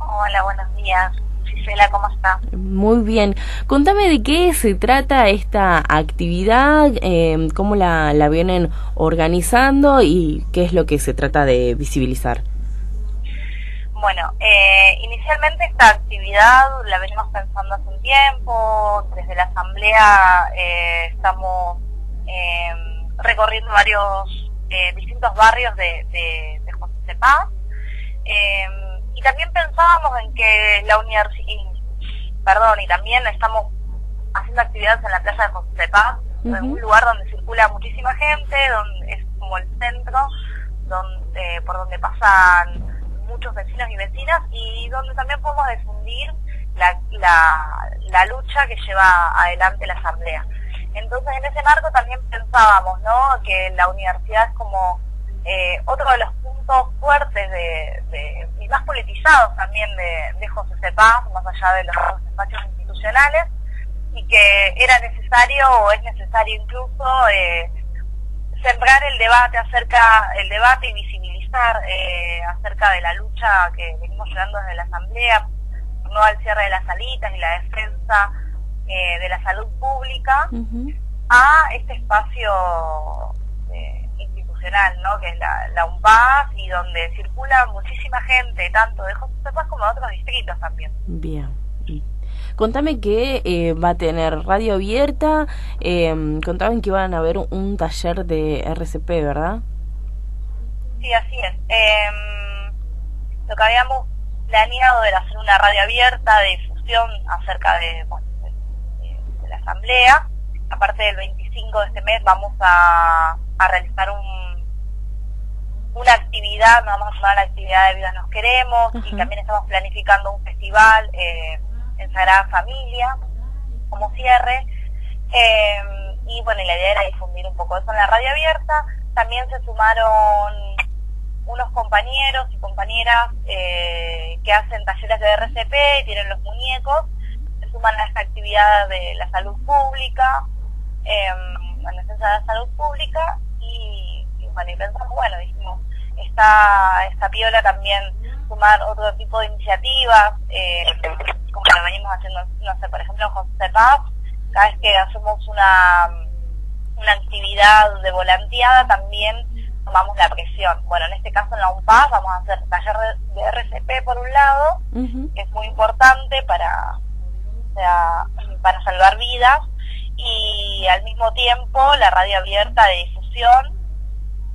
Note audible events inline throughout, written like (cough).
Hola, buenos días. Gisela, ¿cómo está? Muy bien. Contame de qué se trata esta actividad, eh, cómo la, la vienen organizando y qué es lo que se trata de visibilizar. Bueno, eh, inicialmente esta actividad la venimos pensando hace un tiempo, desde la asamblea eh, estamos eh, recorriendo varios eh, distintos barrios de, de, de José Paz eh, y también pensábamos en que la universidad, perdón, y también estamos haciendo actividades en la plaza de José Paz, en un lugar donde circula muchísima gente, donde es como el centro, donde por donde pasan muchos vecinos y vecinas y donde también podemos difundir la, la, la lucha que lleva adelante la asamblea. Entonces en ese marco también pensábamos ¿no? que la universidad es como eh, otro de los puntos fuertes de, de, más politizados también de, de José Cepaz, más allá de los espacios institucionales, y que era necesario o es necesario incluso eh, sembrar el debate acerca, el debate y visibilizar eh, acerca de la lucha que venimos llevando desde la Asamblea, no al cierre de las salitas y la defensa eh, de la salud pública, uh -huh. a este espacio institucional, ¿no? que es la, la UNPAS y donde circula muchísima gente, tanto de José Paz como de otros distritos también. Bien. Contame que eh, va a tener radio abierta, eh, contaban que iban a haber un, un, taller de RCP, ¿verdad? Sí, así es. Eh, lo que habíamos planeado era hacer una radio abierta de difusión acerca de, bueno, de, de la asamblea. Aparte del 25 de este mes vamos a, a realizar un, actividad, nos vamos a llamar la actividad de Vida Nos Queremos, uh -huh. y también estamos planificando un festival eh, en Sagrada Familia como cierre. Eh, y bueno, y la idea era difundir un poco eso en la radio abierta. También se sumaron unos compañeros y compañeras eh, que hacen talleres de RCP y tienen los muñecos. Se suman a esta actividad de la salud pública, eh, la defensa de la salud pública. Y, y bueno, y pensamos, bueno, dijimos, está esta piola también sumar otro tipo de iniciativas, eh, como lo venimos haciendo, no sé, por ejemplo, en José Paz, cada vez que hacemos una, una actividad de volanteada también tomamos la presión. Bueno, en este caso en la UNPAS vamos a hacer taller de, de RCP por un lado, uh -huh. que es muy importante para, o sea, para salvar vidas, y al mismo tiempo la radio abierta de difusión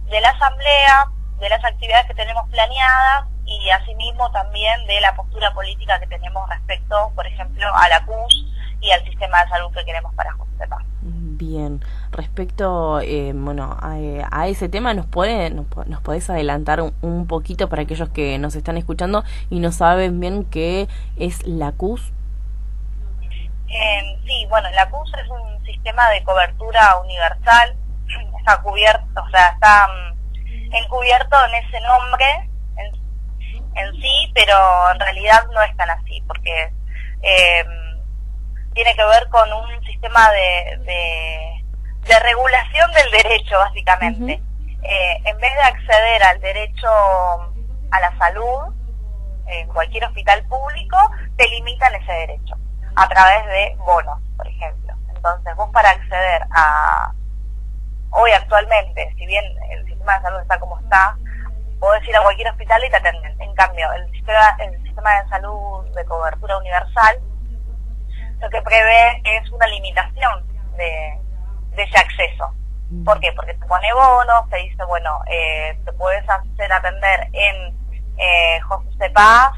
de la asamblea, de las actividades que tenemos planeadas y asimismo también de la postura política que tenemos respecto, por ejemplo, a la CUS y al sistema de salud que queremos para José Paz. Bien, respecto eh, bueno, a, a, ese tema, ¿nos, puede, nos, nos podés adelantar un, un, poquito para aquellos que nos están escuchando y no saben bien qué es la CUS? Eh, sí, bueno, la CUS es un sistema de cobertura universal, (clears throat) está cubierto, o sea, está um, encubierto en ese nombre en, en, sí, pero en realidad no es tan así, porque eh, tiene que ver con un sistema de, de, de regulación del derecho, básicamente. Uh -huh. eh, en vez de acceder al derecho a la salud en cualquier hospital público, te limitan ese derecho a través de bonos, por ejemplo. Entonces, vos para acceder a, hoy actualmente, si bien el sistema de salud está como está, podés ir a cualquier hospital y te atenden. En cambio, el sistema, el sistema de salud de cobertura universal lo que prevé es una limitación de, de ese acceso. ¿Por qué? Porque te pone bonos, te dice, bueno, eh, te puedes hacer atender en eh, José Paz,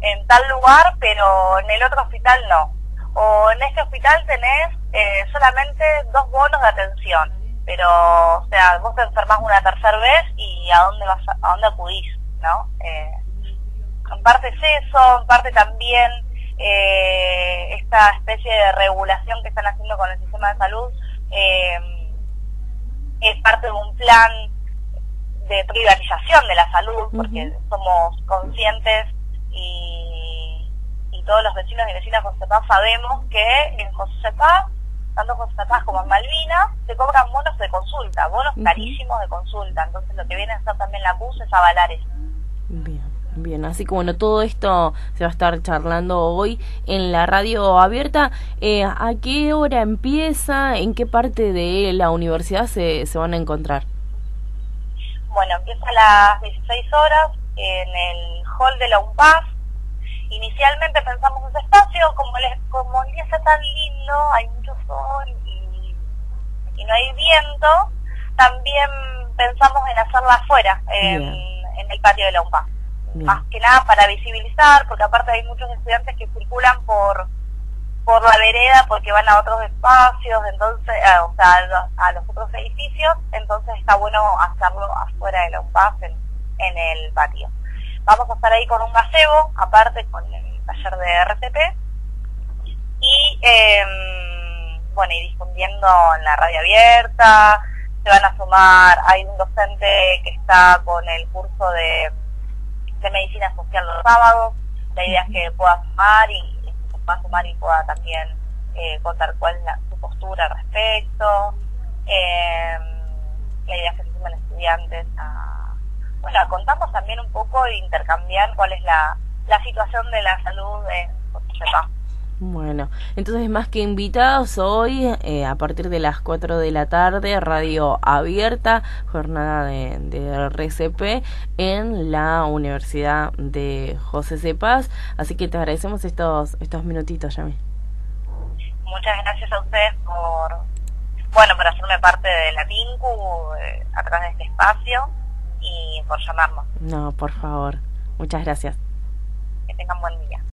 en tal lugar, pero en el otro hospital no. O en este hospital tenés eh, solamente dos bonos de atención, pero, o sea, vos te enfermas una tercera vez y a dónde vas, a, a dónde acudís, ¿no? Eh, en parte es eso, en parte también eh, esta especie de regulación que están haciendo con el sistema de salud eh, es parte de un plan de privatización de la salud, porque uh -huh. somos conscientes y, y, todos los vecinos y vecinas de José Paz sabemos que en José Paz, tanto en José Paz como en Malvinas, se cobran consulta, bonos uh -huh. carísimos de consulta. Entonces lo que viene a hacer también la CUS es avalar eso. Bien. Bien, así que bueno, todo esto se va a estar charlando hoy en la radio abierta. Eh, ¿A qué hora empieza? ¿En qué parte de la universidad se, se van a encontrar? Bueno, empieza a las 16 horas en el hall de la UNPAS. Inicialmente pensamos ese espacio, como, les, como el día está tan lindo, hay mucho sol y, y también pensamos en hacerla afuera, en, en el patio de la UNPAS más que nada para visibilizar, porque aparte hay muchos estudiantes que circulan por por la vereda porque van a otros espacios, entonces, eh, o sea, a los, otros edificios, entonces está bueno hacerlo afuera de la UPAS en, en, el patio. Vamos a estar ahí con un gazebo, aparte con el taller de RCP, y eh, bueno, y difundiendo en la radio abierta, se van a sumar, hay un docente que está con el curso de de medicina social los sábados. La idea es que pueda sumar y pueda sumar y pueda también eh, contar cuál es la, su postura al respecto. Eh, la idea es que se sumen estudiantes a, bueno, a contarnos también un poco e intercambiar cuál es la, la situación de la salud en Cotosepa. Bueno, entonces más que invitados hoy, eh, a partir de las 4 de la tarde, radio abierta, jornada de, de RCP en la Universidad de José Cepaz. Así que te agradecemos estos, estos minutitos, Yami. Muchas gracias a ustedes por, bueno, por hacerme parte de la TINCU eh, a través de este espacio y por llamarnos. No, por favor. Muchas gracias. Que tengan buen día.